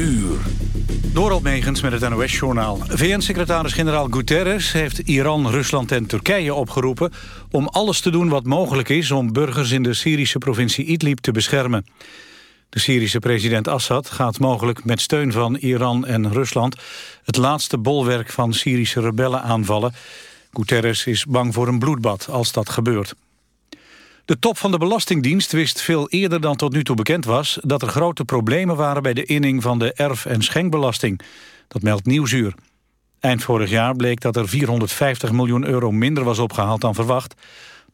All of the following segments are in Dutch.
uur. Door Megens met het NOS-journaal. VN-secretaris-generaal Guterres heeft Iran, Rusland en Turkije opgeroepen... om alles te doen wat mogelijk is om burgers in de Syrische provincie Idlib te beschermen. De Syrische president Assad gaat mogelijk met steun van Iran en Rusland... het laatste bolwerk van Syrische rebellen aanvallen. Guterres is bang voor een bloedbad als dat gebeurt. De top van de Belastingdienst wist veel eerder dan tot nu toe bekend was... dat er grote problemen waren bij de inning van de erf- en schenkbelasting. Dat meldt Nieuwsuur. Eind vorig jaar bleek dat er 450 miljoen euro minder was opgehaald dan verwacht.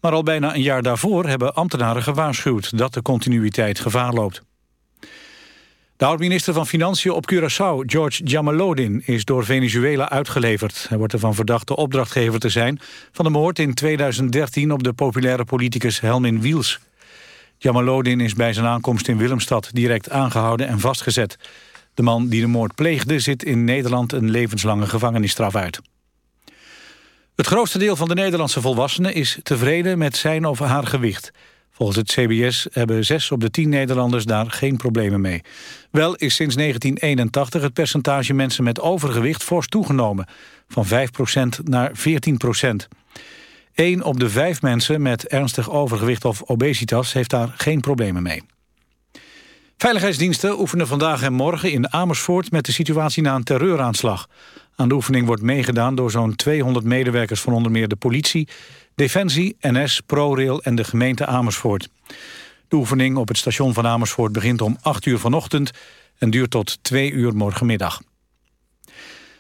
Maar al bijna een jaar daarvoor hebben ambtenaren gewaarschuwd... dat de continuïteit gevaar loopt. De oud-minister van Financiën op Curaçao, George Jamalodin, is door Venezuela uitgeleverd. Hij wordt ervan verdacht de opdrachtgever te zijn van de moord in 2013 op de populaire politicus Helmin Wiels. Jamalodin is bij zijn aankomst in Willemstad direct aangehouden en vastgezet. De man die de moord pleegde zit in Nederland een levenslange gevangenisstraf uit. Het grootste deel van de Nederlandse volwassenen is tevreden met zijn of haar gewicht. Volgens het CBS hebben zes op de tien Nederlanders daar geen problemen mee. Wel is sinds 1981 het percentage mensen met overgewicht fors toegenomen. Van 5% naar 14% Eén op de vijf mensen met ernstig overgewicht of obesitas heeft daar geen problemen mee. Veiligheidsdiensten oefenen vandaag en morgen in Amersfoort... met de situatie na een terreuraanslag. Aan de oefening wordt meegedaan door zo'n 200 medewerkers... van onder meer de politie, Defensie, NS, ProRail en de gemeente Amersfoort. De oefening op het station van Amersfoort begint om 8 uur vanochtend... en duurt tot 2 uur morgenmiddag.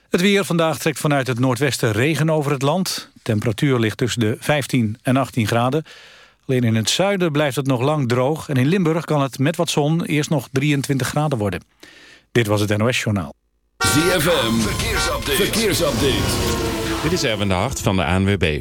Het weer vandaag trekt vanuit het noordwesten regen over het land. De temperatuur ligt tussen de 15 en 18 graden. Alleen in het zuiden blijft het nog lang droog... en in Limburg kan het met wat zon eerst nog 23 graden worden. Dit was het NOS Journaal. ZFM, verkeersupdate. verkeersupdate. Dit is Erwin de Hart van de ANWB.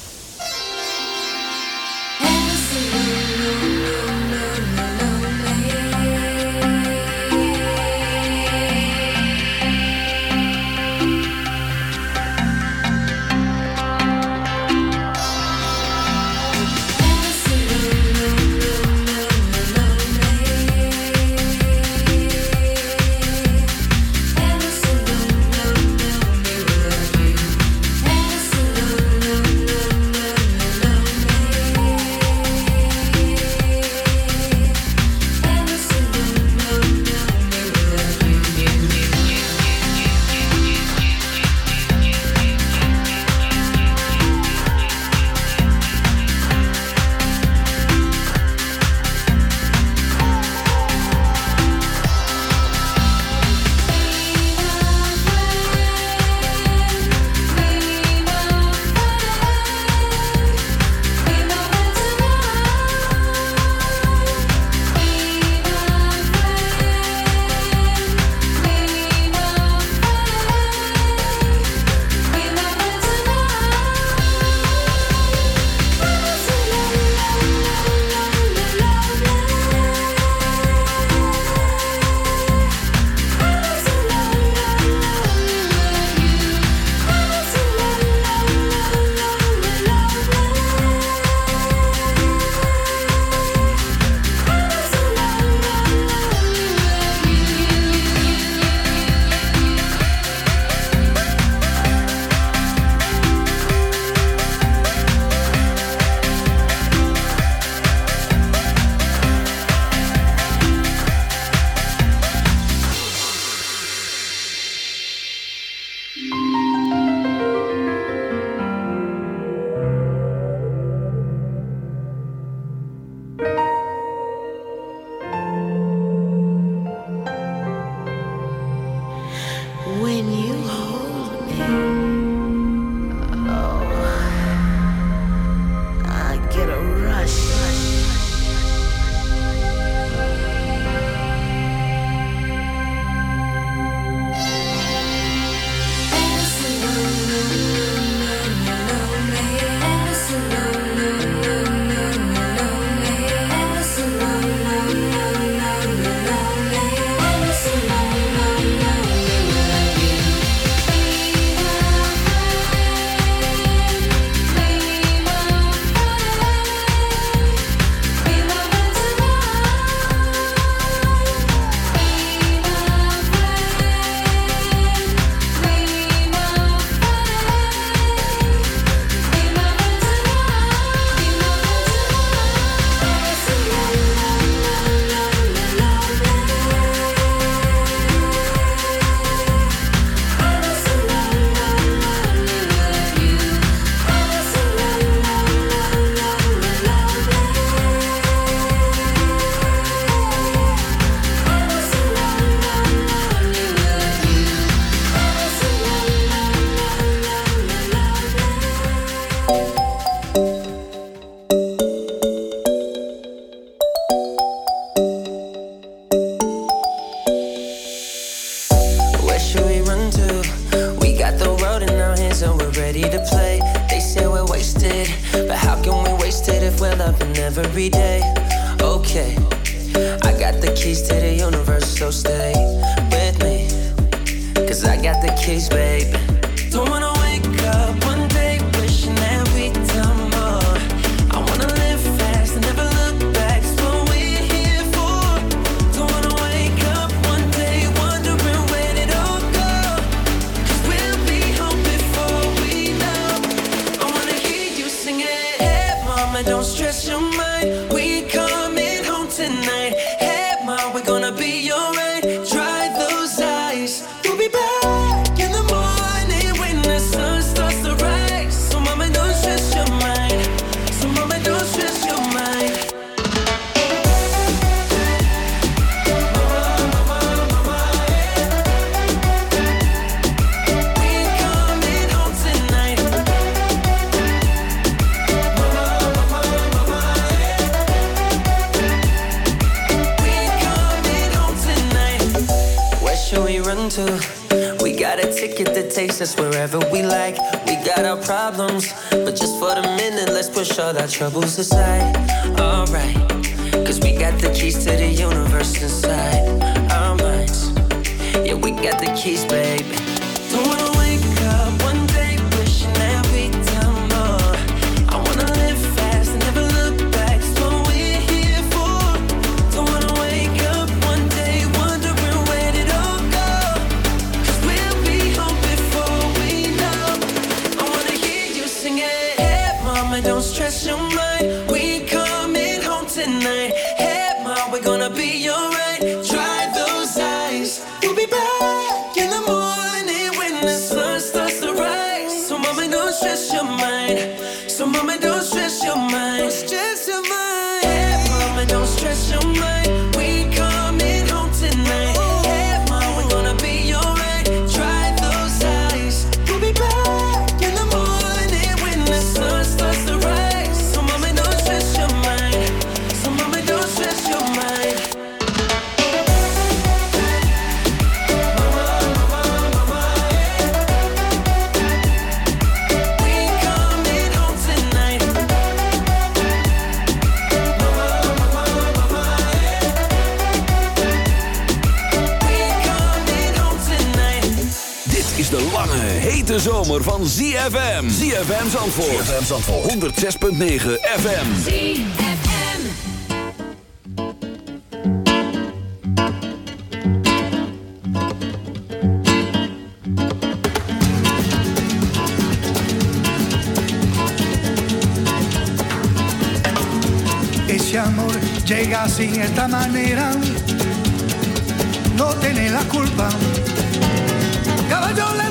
troubles aside. Alright, cause we got the keys to the universe inside our minds. Yeah, we got the keys, baby. Don't wanna zomer van ZFM. ZFM Zandvoort. ZFM Zandvoort. 106.9 FM. ZFM. Ese amor llega sin esta manera. No tiene la culpa. Caballo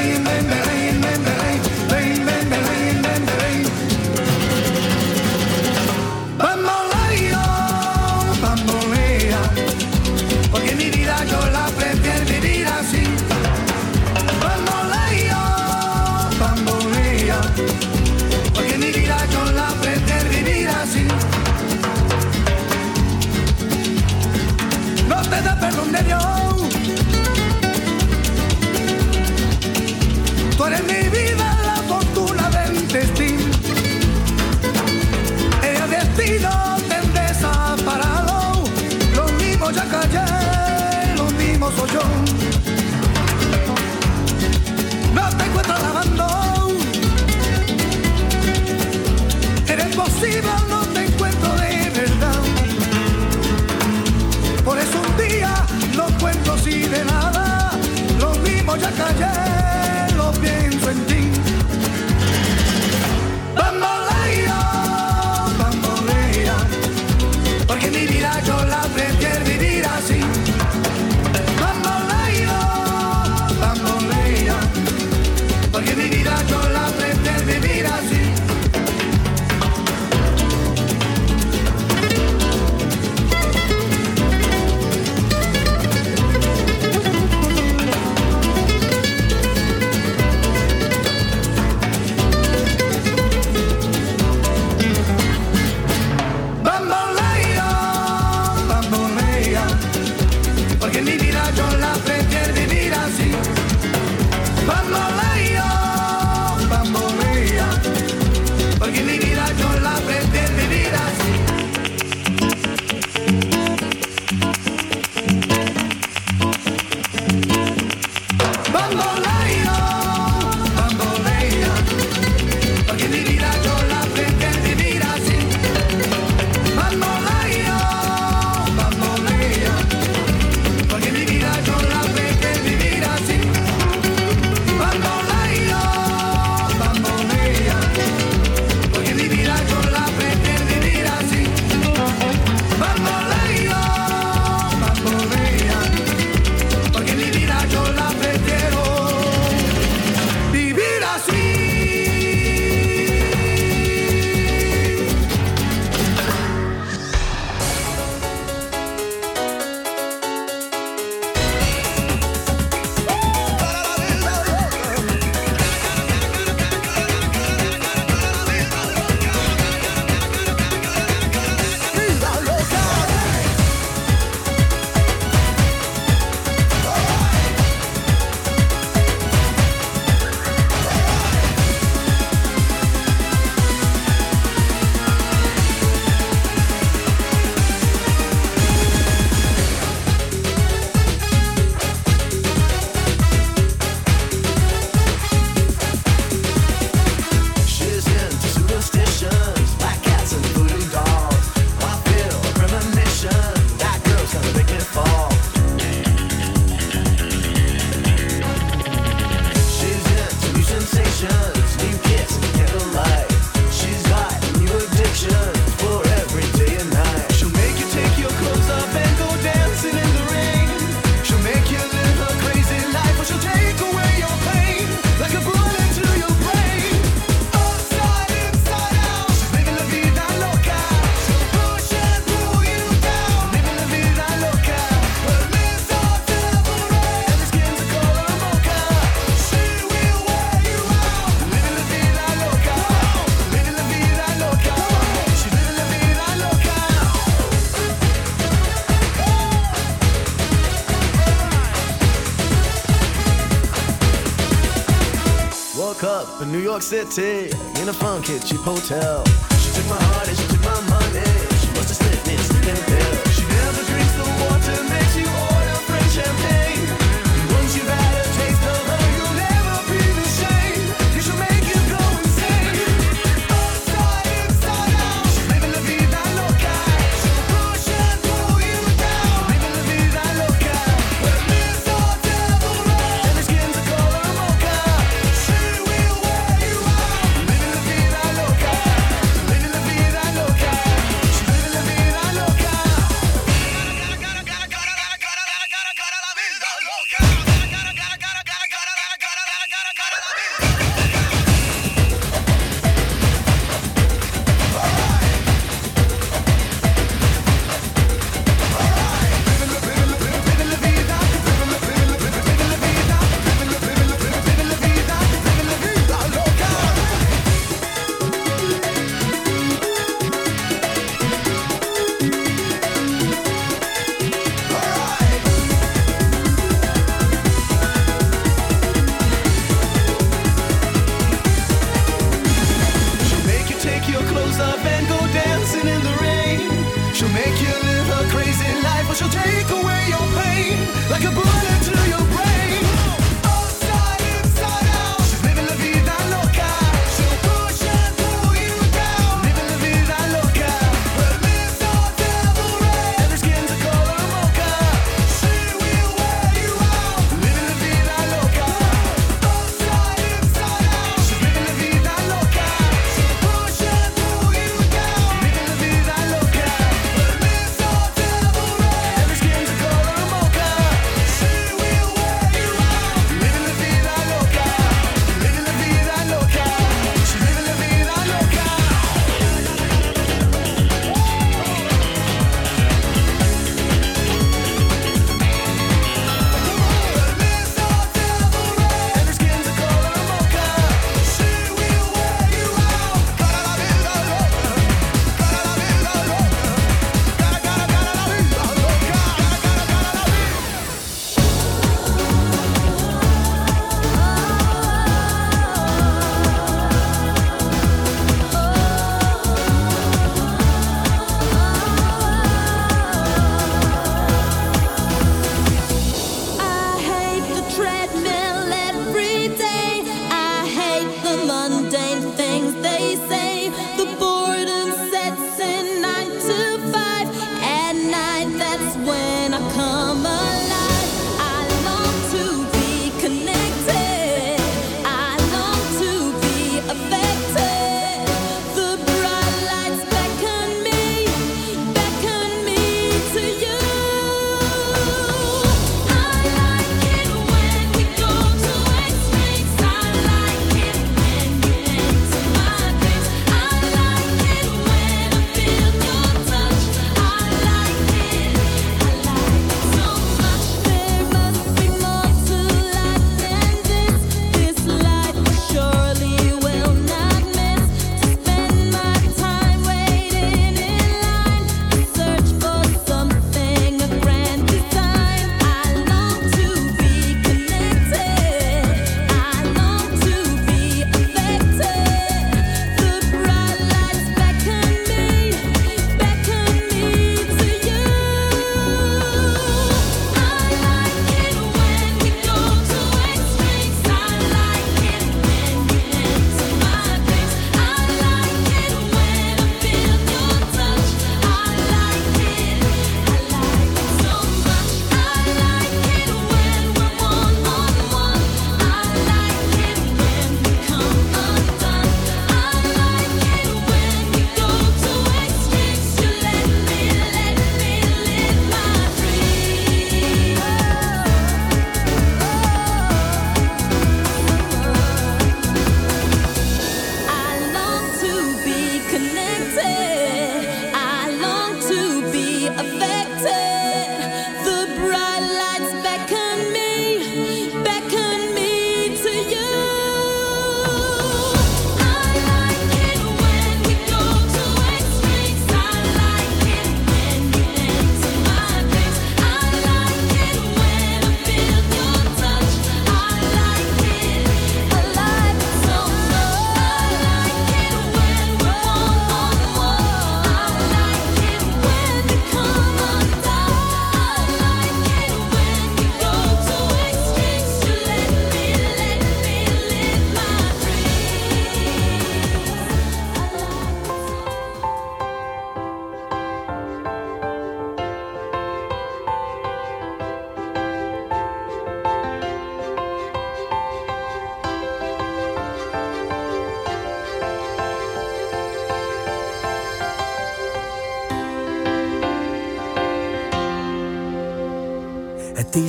city in a funky cheap hotel. She took my heart and she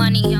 money,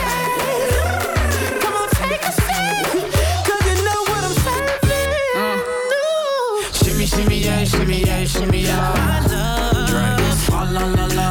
Shimmy, yeah, shimmy, yeah, shimmy, yeah. Drink, swalla la la. Drink,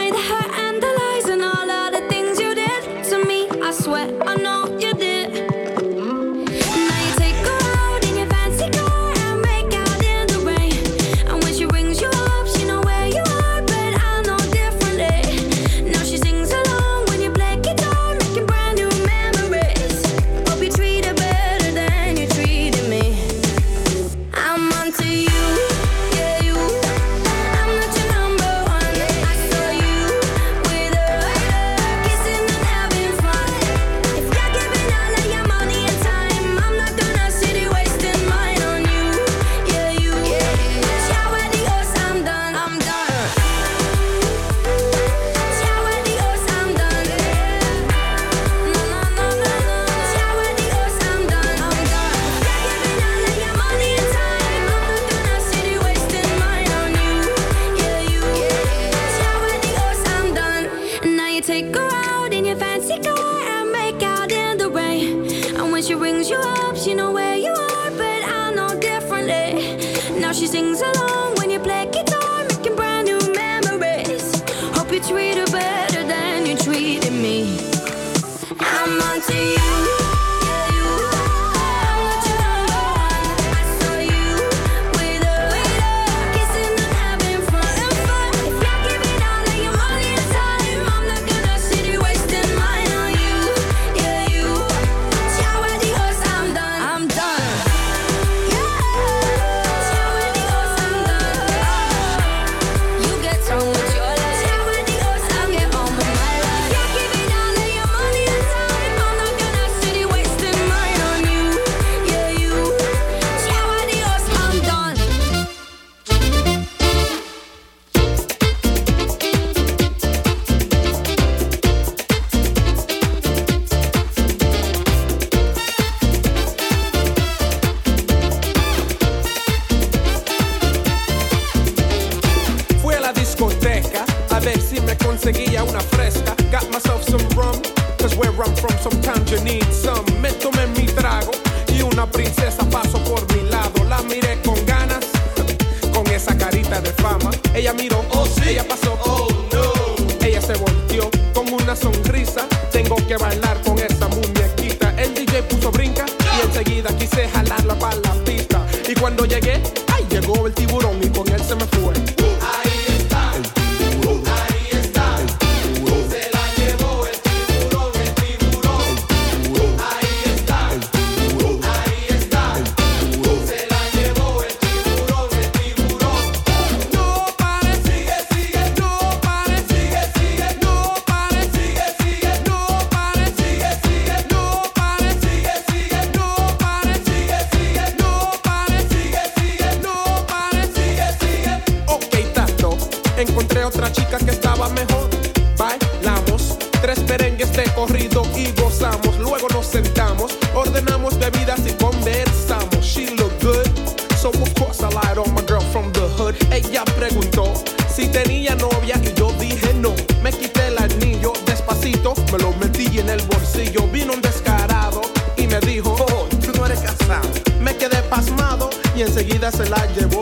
y yo dije no. Me quité el anillo despacito, me lo metí en el bolsillo. Vino un descarado y me dijo, oh, tú no eres casado. Me quedé pasmado y enseguida se la llevó